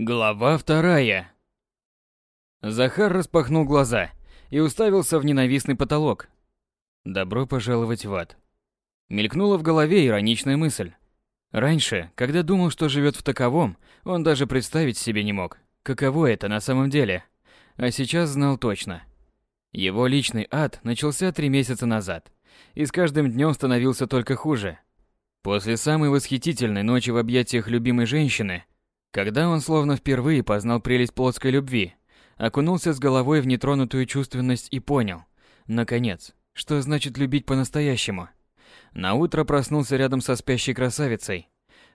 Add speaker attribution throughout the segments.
Speaker 1: Глава вторая. Захар распахнул глаза и уставился в ненавистный потолок. Добро пожаловать в ад. Мелькнула в голове ироничная мысль. Раньше, когда думал, что живет в таковом, он даже представить себе не мог, каково это на самом деле. А сейчас знал точно. Его личный ад начался три месяца назад, и с каждым днем становился только хуже. После самой восхитительной ночи в объятиях любимой женщины, когда он словно впервые познал прелесть плотской любви, окунулся с головой в нетронутую чувственность и понял, наконец, что значит любить по-настоящему. На утро проснулся рядом со спящей красавицей.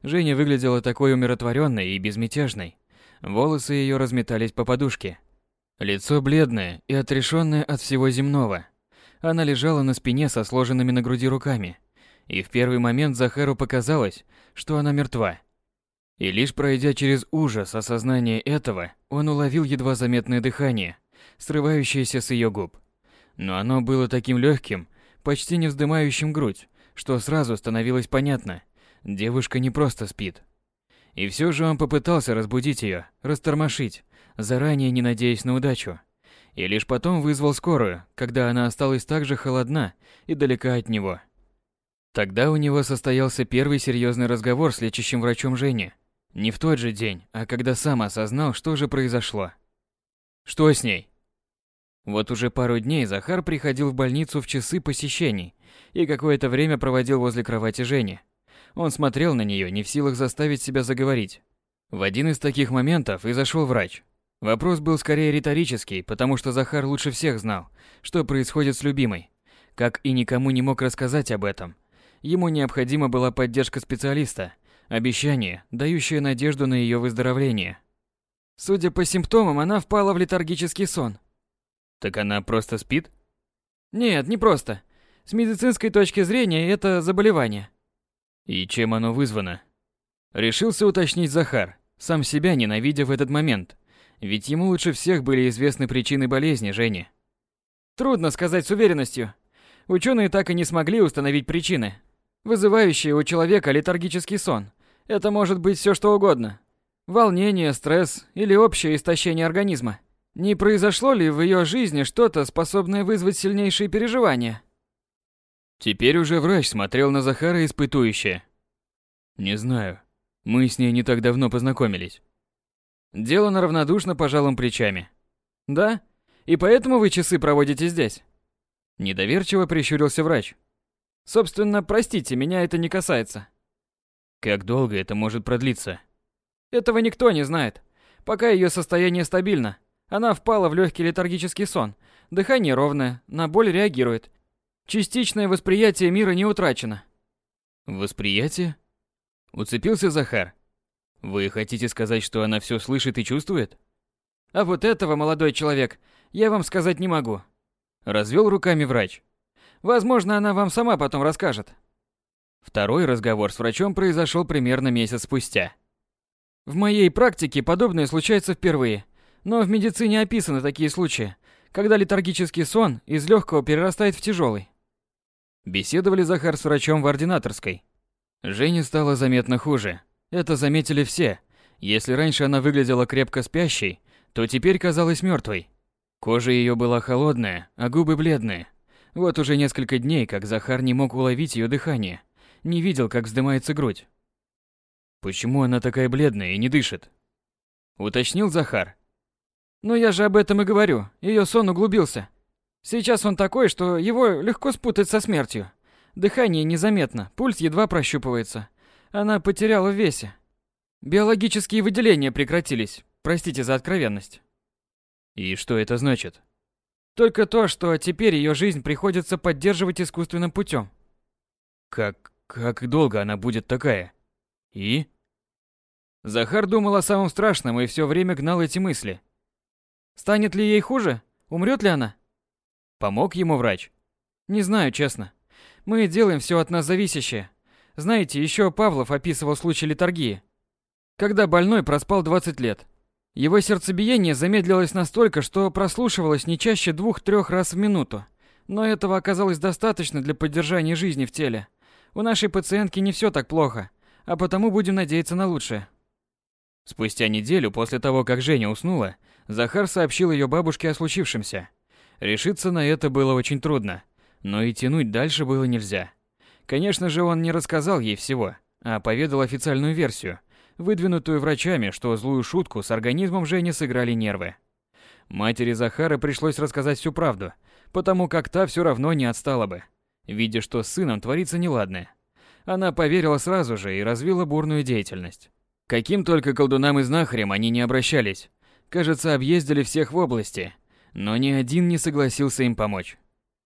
Speaker 1: Женя выглядела такой умиротворенной и безмятежной. Волосы ее разметались по подушке. Лицо бледное и отрешенное от всего земного. Она лежала на спине со сложенными на груди руками. И в первый момент Захару показалось, что она мертва. И лишь пройдя через ужас осознания этого, он уловил едва заметное дыхание, срывающееся с ее губ. Но оно было таким легким, почти не вздымающим грудь, что сразу становилось понятно. Девушка не просто спит. И все же он попытался разбудить ее, растормошить, заранее не надеясь на удачу. И лишь потом вызвал скорую, когда она осталась так же холодна и далека от него. Тогда у него состоялся первый серьезный разговор с лечащим врачом Жени. Не в тот же день, а когда сам осознал, что же произошло. Что с ней? Вот уже пару дней Захар приходил в больницу в часы посещений и какое-то время проводил возле кровати Жени. Он смотрел на нее, не в силах заставить себя заговорить. В один из таких моментов и зашел врач. Вопрос был скорее риторический, потому что Захар лучше всех знал, что происходит с любимой, как и никому не мог рассказать об этом. Ему необходима была поддержка специалиста, Обещание, дающее надежду на ее выздоровление. Судя по симптомам, она впала в летаргический сон. Так она просто спит? Нет, не просто. С медицинской точки зрения это заболевание. И чем оно вызвано? Решился уточнить Захар, сам себя ненавидя в этот момент. Ведь ему лучше всех были известны причины болезни Жени. Трудно сказать с уверенностью. Ученые так и не смогли установить причины, вызывающие у человека летаргический сон. Это может быть все что угодно. Волнение, стресс или общее истощение организма. Не произошло ли в ее жизни что-то, способное вызвать сильнейшие переживания? Теперь уже врач смотрел на Захара испытующе. Не знаю. Мы с ней не так давно познакомились. Делано равнодушно пожалым плечами. Да? И поэтому вы часы проводите здесь? Недоверчиво прищурился врач. Собственно, простите, меня это не касается. Как долго это может продлиться? Этого никто не знает. Пока ее состояние стабильно. Она впала в легкий летаргический сон. Дыхание ровное, на боль реагирует. Частичное восприятие мира не утрачено. Восприятие? Уцепился Захар. Вы хотите сказать, что она все слышит и чувствует? А вот этого, молодой человек, я вам сказать не могу. Развел руками врач. Возможно, она вам сама потом расскажет. Второй разговор с врачом произошел примерно месяц спустя. В моей практике подобное случается впервые, но в медицине описаны такие случаи, когда летаргический сон из легкого перерастает в тяжелый. Беседовали Захар с врачом в ординаторской. Жене стало заметно хуже. Это заметили все. Если раньше она выглядела крепко спящей, то теперь казалась мертвой. Кожа ее была холодная, а губы бледные. Вот уже несколько дней, как Захар не мог уловить ее дыхание не видел, как вздымается грудь. Почему она такая бледная и не дышит? Уточнил Захар. Ну я же об этом и говорю. Ее сон углубился. Сейчас он такой, что его легко спутать со смертью. Дыхание незаметно, пульс едва прощупывается. Она потеряла в весе. Биологические выделения прекратились. Простите за откровенность. И что это значит? Только то, что теперь ее жизнь приходится поддерживать искусственным путем. Как как долго она будет такая? И? Захар думал о самом страшном и все время гнал эти мысли. Станет ли ей хуже? Умрет ли она? Помог ему врач? Не знаю, честно. Мы делаем все от нас зависящее. Знаете, еще Павлов описывал случай литургии, когда больной проспал 20 лет. Его сердцебиение замедлилось настолько, что прослушивалось не чаще двух-трех раз в минуту. Но этого оказалось достаточно для поддержания жизни в теле. У нашей пациентки не все так плохо, а потому будем надеяться на лучшее. Спустя неделю после того, как Женя уснула, Захар сообщил ее бабушке о случившемся. Решиться на это было очень трудно, но и тянуть дальше было нельзя. Конечно же, он не рассказал ей всего, а поведал официальную версию, выдвинутую врачами, что злую шутку с организмом Жени сыграли нервы. Матери Захара пришлось рассказать всю правду, потому как та все равно не отстала бы, видя, что с сыном творится неладное. Она поверила сразу же и развила бурную деятельность. Каким только колдунам и знахарям они не обращались. Кажется, объездили всех в области, но ни один не согласился им помочь.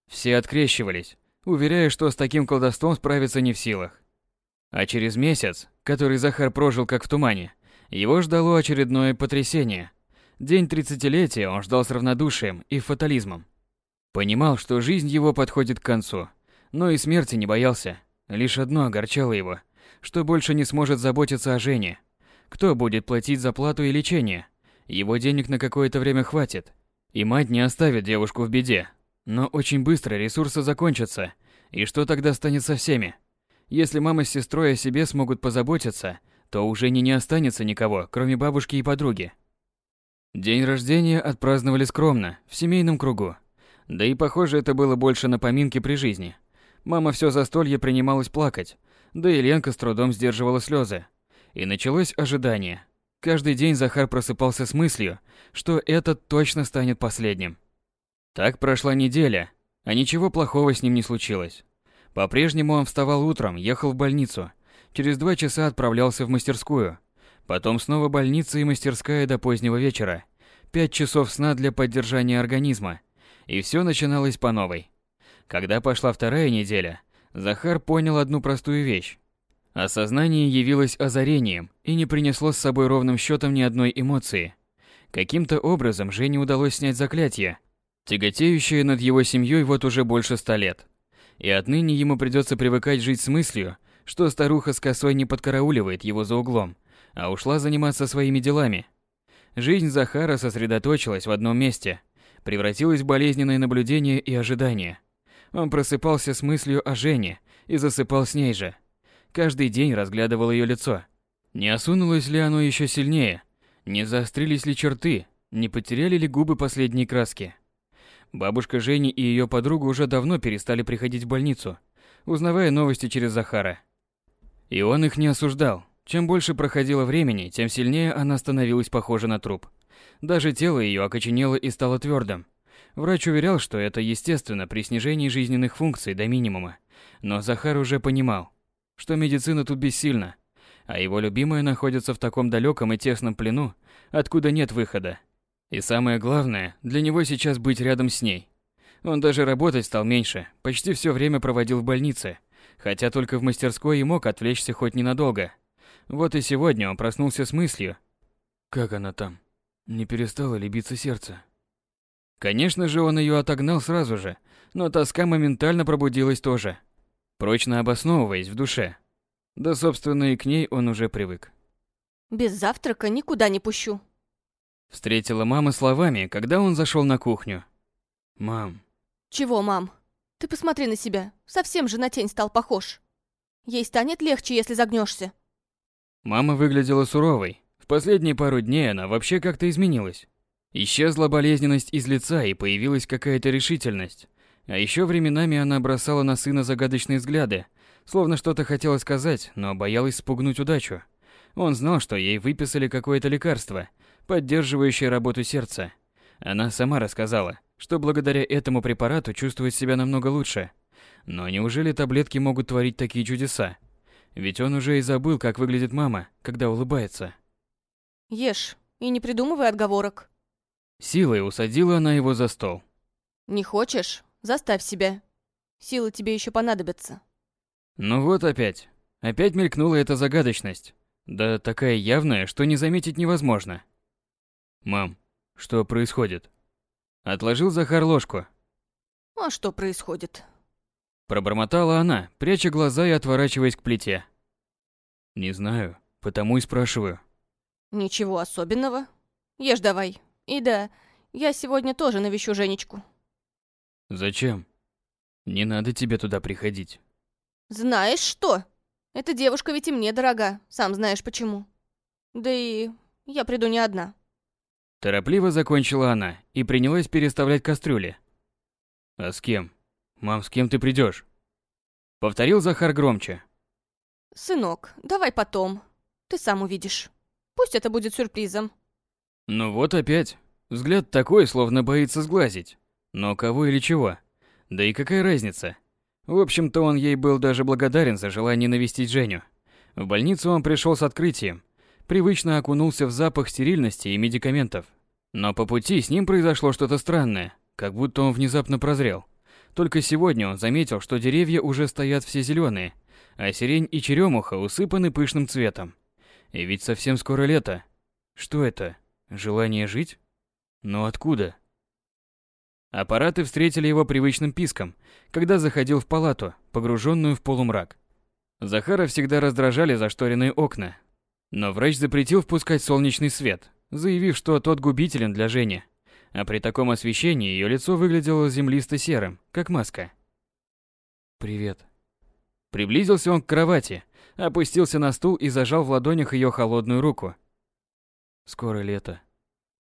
Speaker 1: Все открещивались, уверяя, что с таким колдовством справиться не в силах. А через месяц, который Захар прожил как в тумане, его ждало очередное потрясение. День тридцатилетия он ждал с равнодушием и фатализмом. Понимал, что жизнь его подходит к концу, но и смерти не боялся. Лишь одно огорчало его, что больше не сможет заботиться о Жене. Кто будет платить за плату и лечение? Его денег на какое-то время хватит, и мать не оставит девушку в беде. Но очень быстро ресурсы закончатся, и что тогда станет со всеми? Если мама с сестрой о себе смогут позаботиться, то уже не не останется никого, кроме бабушки и подруги. День рождения отпраздновали скромно, в семейном кругу. Да и похоже, это было больше на поминки при жизни. Мама все застолье принималась плакать, да и Ленка с трудом сдерживала слезы. И началось ожидание. Каждый день Захар просыпался с мыслью, что этот точно станет последним. Так прошла неделя, а ничего плохого с ним не случилось. По-прежнему он вставал утром, ехал в больницу. Через два часа отправлялся в мастерскую. Потом снова больница и мастерская до позднего вечера. Пять часов сна для поддержания организма. И все начиналось по новой. Когда пошла вторая неделя, Захар понял одну простую вещь. Осознание явилось озарением и не принесло с собой ровным счетом ни одной эмоции. Каким-то образом Жене удалось снять заклятие, тяготеющее над его семьей вот уже больше ста лет. И отныне ему придется привыкать жить с мыслью, что старуха с косой не подкарауливает его за углом, а ушла заниматься своими делами. Жизнь Захара сосредоточилась в одном месте, превратилась в болезненное наблюдение и ожидание. Он просыпался с мыслью о Жене и засыпал с ней же. Каждый день разглядывал ее лицо. Не осунулось ли оно еще сильнее? Не заострились ли черты? Не потеряли ли губы последней краски? Бабушка Жени и ее подруга уже давно перестали приходить в больницу, узнавая новости через Захара. И он их не осуждал. Чем больше проходило времени, тем сильнее она становилась похожа на труп. Даже тело ее окоченело и стало твердым. Врач уверял, что это естественно при снижении жизненных функций до минимума. Но Захар уже понимал, что медицина тут бессильна, а его любимая находится в таком далеком и тесном плену, откуда нет выхода. И самое главное, для него сейчас быть рядом с ней. Он даже работать стал меньше, почти все время проводил в больнице, хотя только в мастерской и мог отвлечься хоть ненадолго. Вот и сегодня он проснулся с мыслью. Как она там? Не перестало ли биться сердце? Конечно же, он ее отогнал сразу же, но тоска моментально пробудилась тоже, прочно обосновываясь в душе. Да, собственно, и к ней он уже привык.
Speaker 2: «Без завтрака никуда не пущу»,
Speaker 1: Встретила мама словами, когда он зашел на кухню. «Мам».
Speaker 2: «Чего, мам? Ты посмотри на себя. Совсем же на тень стал похож. Ей станет легче, если загнешься.
Speaker 1: Мама выглядела суровой. В последние пару дней она вообще как-то изменилась. Исчезла болезненность из лица и появилась какая-то решительность. А еще временами она бросала на сына загадочные взгляды, словно что-то хотела сказать, но боялась спугнуть удачу. Он знал, что ей выписали какое-то лекарство, поддерживающее работу сердца. Она сама рассказала, что благодаря этому препарату чувствует себя намного лучше. Но неужели таблетки могут творить такие чудеса? Ведь он уже и забыл, как выглядит мама, когда улыбается.
Speaker 2: Ешь и не придумывай отговорок.
Speaker 1: Силой усадила она его за стол.
Speaker 2: Не хочешь? Заставь себя. Силы тебе еще понадобятся.
Speaker 1: Ну вот опять. Опять мелькнула эта загадочность. Да такая явная, что не заметить невозможно. Мам, что происходит? Отложил Захар ложку.
Speaker 2: А что происходит?
Speaker 1: Пробормотала она, пряча глаза и отворачиваясь к плите. Не знаю, потому и спрашиваю.
Speaker 2: Ничего особенного. Ешь давай. И да, я сегодня тоже навещу Женечку.
Speaker 1: Зачем? Не надо тебе туда приходить.
Speaker 2: Знаешь что? Эта девушка ведь и мне дорога, сам знаешь почему. Да и Я приду не одна.
Speaker 1: Торопливо закончила она и принялась переставлять кастрюли. А с кем? Мам, с кем ты придешь? Повторил Захар громче.
Speaker 2: Сынок, давай потом. Ты сам увидишь. Пусть это будет сюрпризом.
Speaker 1: Ну вот опять. Взгляд такой, словно боится сглазить. Но кого или чего? Да и какая разница? В общем-то, он ей был даже благодарен за желание навестить Женю. В больницу он пришел с открытием. Привычно окунулся в запах стерильности и медикаментов. Но по пути с ним произошло что-то странное, как будто он внезапно прозрел. Только сегодня он заметил, что деревья уже стоят все зеленые, а сирень и черемуха усыпаны пышным цветом. И ведь совсем скоро лето. Что это? Желание жить? Но откуда? Аппараты встретили его привычным писком, когда заходил в палату, погруженную в полумрак. Захара всегда раздражали зашторенные окна. Но врач запретил впускать солнечный свет, заявив, что тот губителен для Жени. А при таком освещении ее лицо выглядело землисто-серым, как маска. «Привет». Приблизился он к кровати, опустился на стул и зажал в ладонях ее холодную руку. «Скоро лето.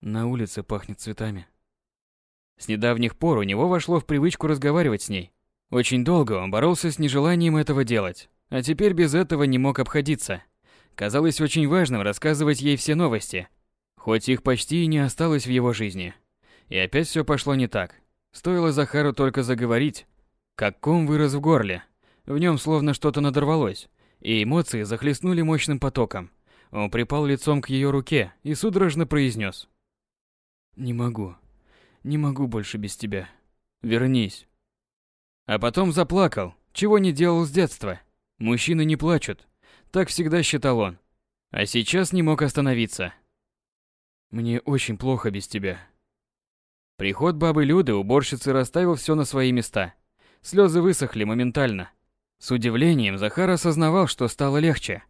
Speaker 1: На улице пахнет цветами». С недавних пор у него вошло в привычку разговаривать с ней. Очень долго он боролся с нежеланием этого делать, а теперь без этого не мог обходиться. Казалось очень важным рассказывать ей все новости, хоть их почти и не осталось в его жизни. И опять все пошло не так. Стоило Захару только заговорить, как ком вырос в горле. В нем словно что-то надорвалось, и эмоции захлестнули мощным потоком. Он припал лицом к ее руке и судорожно произнес: «Не могу. Не могу больше без тебя. Вернись. А потом заплакал, чего не делал с детства. Мужчины не плачут. Так всегда считал он. А сейчас не мог остановиться. Мне очень плохо без тебя. Приход бабы Люды уборщицы расставил все на свои места. Слезы высохли моментально. С удивлением Захар осознавал, что стало легче.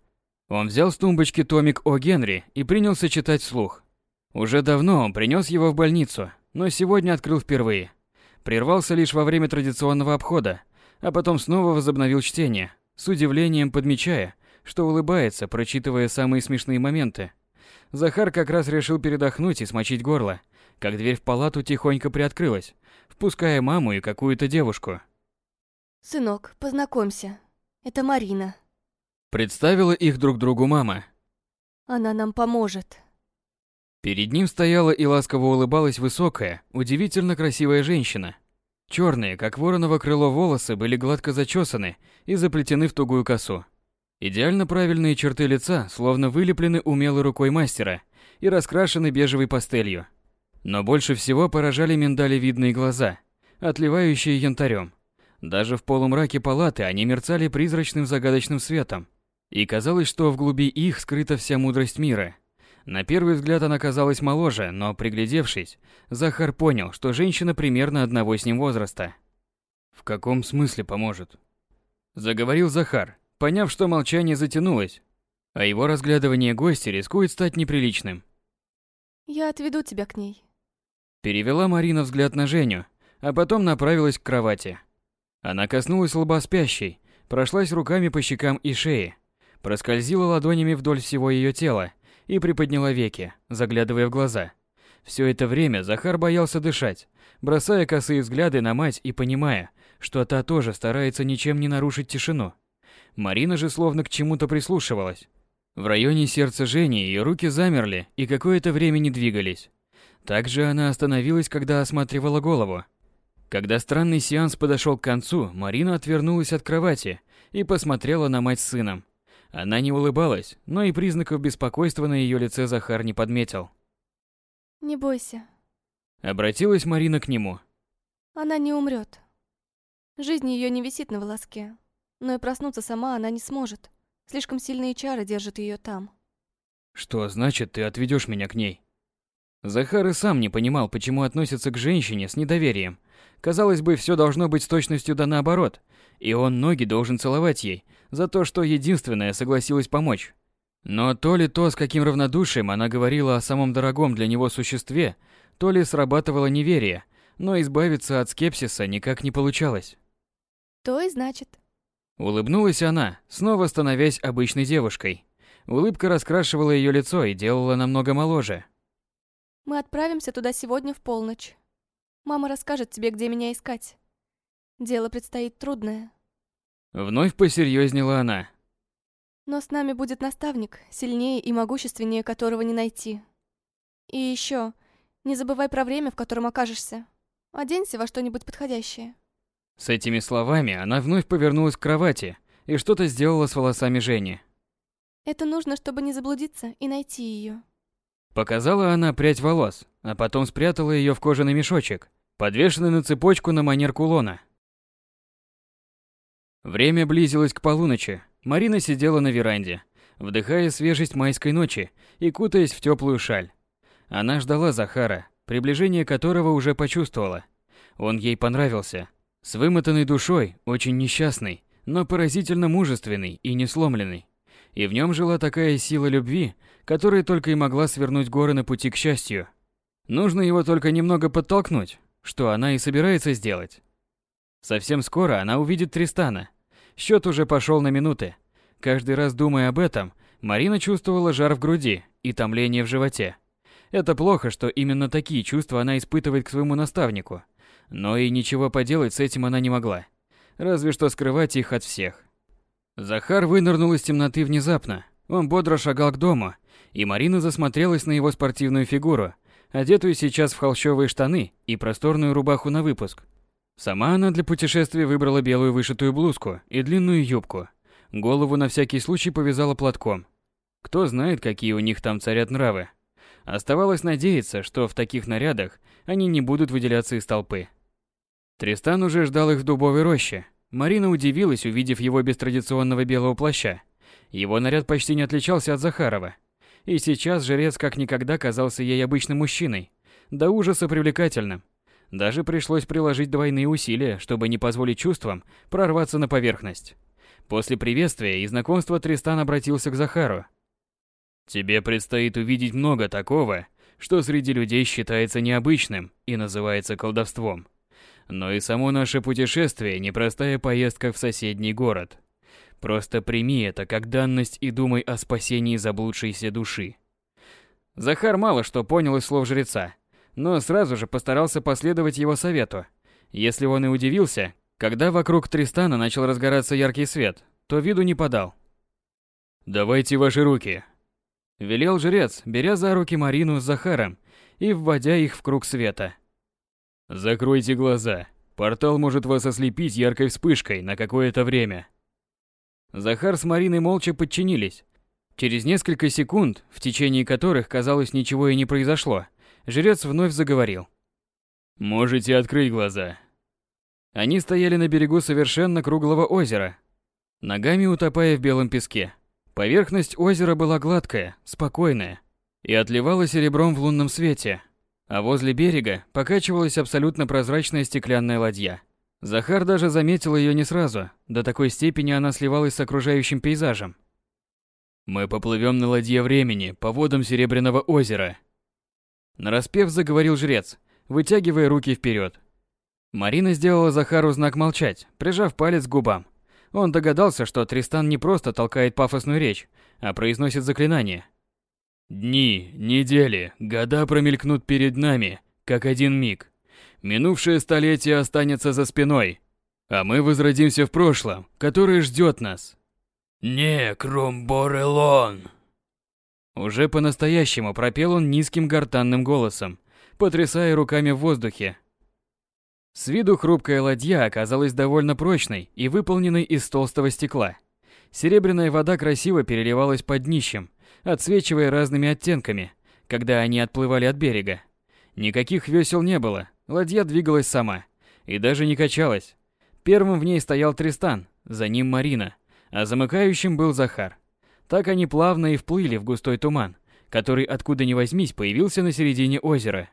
Speaker 1: Он взял с тумбочки томик о Генри и принялся читать вслух. Уже давно он принес его в больницу, но сегодня открыл впервые. Прервался лишь во время традиционного обхода, а потом снова возобновил чтение, с удивлением подмечая, что улыбается, прочитывая самые смешные моменты. Захар как раз решил передохнуть и смочить горло, как дверь в палату тихонько приоткрылась, впуская маму и какую-то девушку.
Speaker 2: «Сынок, познакомься. Это Марина.
Speaker 1: Представила их друг другу мама.
Speaker 2: Она нам поможет».
Speaker 1: Перед ним стояла и ласково улыбалась высокая, удивительно красивая женщина. Черные, как вороново крыло волосы, были гладко зачесаны и заплетены в тугую косу. Идеально правильные черты лица словно вылеплены умелой рукой мастера и раскрашены бежевой пастелью. Но больше всего поражали миндалевидные глаза, отливающие янтарем. Даже в полумраке палаты они мерцали призрачным загадочным светом. И казалось, что в глуби их скрыта вся мудрость мира – на первый взгляд она казалась моложе, но приглядевшись, Захар понял, что женщина примерно одного с ним возраста. «В каком смысле поможет?» Заговорил Захар, поняв, что молчание затянулось, а его разглядывание гостя рискует стать неприличным.
Speaker 2: «Я отведу тебя к ней».
Speaker 1: Перевела Марина взгляд на Женю, а потом направилась к кровати. Она коснулась лба спящей, прошлась руками по щекам и шее, проскользила ладонями вдоль всего ее тела и приподняла веки, заглядывая в глаза. Все это время Захар боялся дышать, бросая косые взгляды на мать и понимая, что та тоже старается ничем не нарушить тишину. Марина же словно к чему-то прислушивалась. В районе сердца Жени ее руки замерли и какое-то время не двигались. Также она остановилась, когда осматривала голову. Когда странный сеанс подошел к концу, Марина отвернулась от кровати и посмотрела на мать с сыном. Она не улыбалась, но и признаков беспокойства на ее лице Захар не подметил.
Speaker 2: «Не бойся».
Speaker 1: Обратилась Марина к нему.
Speaker 2: «Она не умрет. Жизнь ее не висит на волоске, но и проснуться сама она не сможет. Слишком сильные чары держат ее там».
Speaker 1: «Что значит, ты отведешь меня к ней?» Захар и сам не понимал, почему относятся к женщине с недоверием. Казалось бы, все должно быть с точностью да наоборот, и он ноги должен целовать ей, за то, что единственная согласилась помочь. Но то ли то, с каким равнодушием она говорила о самом дорогом для него существе, то ли срабатывало неверие, но избавиться от скепсиса никак не получалось.
Speaker 2: То и значит.
Speaker 1: Улыбнулась она, снова становясь обычной девушкой. Улыбка раскрашивала ее лицо и делала намного моложе.
Speaker 2: Мы отправимся туда сегодня в полночь. Мама расскажет тебе, где меня искать. Дело предстоит трудное.
Speaker 1: Вновь посерьезнела она.
Speaker 2: Но с нами будет наставник, сильнее и могущественнее которого не найти. И еще, не забывай про время, в котором окажешься. Оденься во что-нибудь подходящее.
Speaker 1: С этими словами она вновь повернулась к кровати и что-то сделала с волосами Жени.
Speaker 2: Это нужно, чтобы не заблудиться и найти ее.
Speaker 1: Показала она прядь волос, а потом спрятала ее в кожаный мешочек, подвешенный на цепочку на манер кулона. Время близилось к полуночи. Марина сидела на веранде, вдыхая свежесть майской ночи и кутаясь в теплую шаль. Она ждала Захара, приближение которого уже почувствовала. Он ей понравился. С вымотанной душой, очень несчастный, но поразительно мужественный и не сломленный. И в нем жила такая сила любви, которая только и могла свернуть горы на пути к счастью. Нужно его только немного подтолкнуть, что она и собирается сделать. Совсем скоро она увидит Тристана. Счет уже пошел на минуты. Каждый раз думая об этом, Марина чувствовала жар в груди и томление в животе. Это плохо, что именно такие чувства она испытывает к своему наставнику. Но и ничего поделать с этим она не могла. Разве что скрывать их от всех. Захар вынырнул из темноты внезапно. Он бодро шагал к дому, и Марина засмотрелась на его спортивную фигуру, одетую сейчас в холщовые штаны и просторную рубаху на выпуск. Сама она для путешествия выбрала белую вышитую блузку и длинную юбку. Голову на всякий случай повязала платком. Кто знает, какие у них там царят нравы. Оставалось надеяться, что в таких нарядах они не будут выделяться из толпы. Тристан уже ждал их в дубовой роще. Марина удивилась, увидев его без традиционного белого плаща. Его наряд почти не отличался от Захарова. И сейчас жрец как никогда казался ей обычным мужчиной, до ужаса привлекательным. Даже пришлось приложить двойные усилия, чтобы не позволить чувствам прорваться на поверхность. После приветствия и знакомства Тристан обратился к Захару. «Тебе предстоит увидеть много такого, что среди людей считается необычным и называется колдовством. Но и само наше путешествие – непростая поездка в соседний город. Просто прими это как данность и думай о спасении заблудшейся души. Захар мало что понял из слов жреца, но сразу же постарался последовать его совету. Если он и удивился, когда вокруг Тристана начал разгораться яркий свет, то виду не подал. «Давайте ваши руки», – велел жрец, беря за руки Марину с Захаром и вводя их в круг света. «Закройте глаза. Портал может вас ослепить яркой вспышкой на какое-то время. Захар с Мариной молча подчинились. Через несколько секунд, в течение которых, казалось, ничего и не произошло, жрец вновь заговорил. «Можете открыть глаза». Они стояли на берегу совершенно круглого озера, ногами утопая в белом песке. Поверхность озера была гладкая, спокойная и отливала серебром в лунном свете, а возле берега покачивалась абсолютно прозрачная стеклянная ладья. Захар даже заметил ее не сразу, до такой степени она сливалась с окружающим пейзажем. «Мы поплывем на ладье времени по водам Серебряного озера», Нараспев заговорил жрец, вытягивая руки вперед. Марина сделала Захару знак молчать, прижав палец к губам. Он догадался, что Тристан не просто толкает пафосную речь, а произносит заклинание. «Дни, недели, года промелькнут перед нами, как один миг. Минувшее столетие останется за спиной, а мы возродимся в прошлом, которое ждет нас. Не, Кромборелон. Уже по-настоящему пропел он низким гортанным голосом, потрясая руками в воздухе. С виду хрупкая ладья оказалась довольно прочной и выполненной из толстого стекла. Серебряная вода красиво переливалась под днищем, отсвечивая разными оттенками, когда они отплывали от берега. Никаких весел не было, Ладья двигалась сама и даже не качалась. Первым в ней стоял Тристан, за ним Марина, а замыкающим был Захар. Так они плавно и вплыли в густой туман, который откуда ни возьмись появился на середине озера.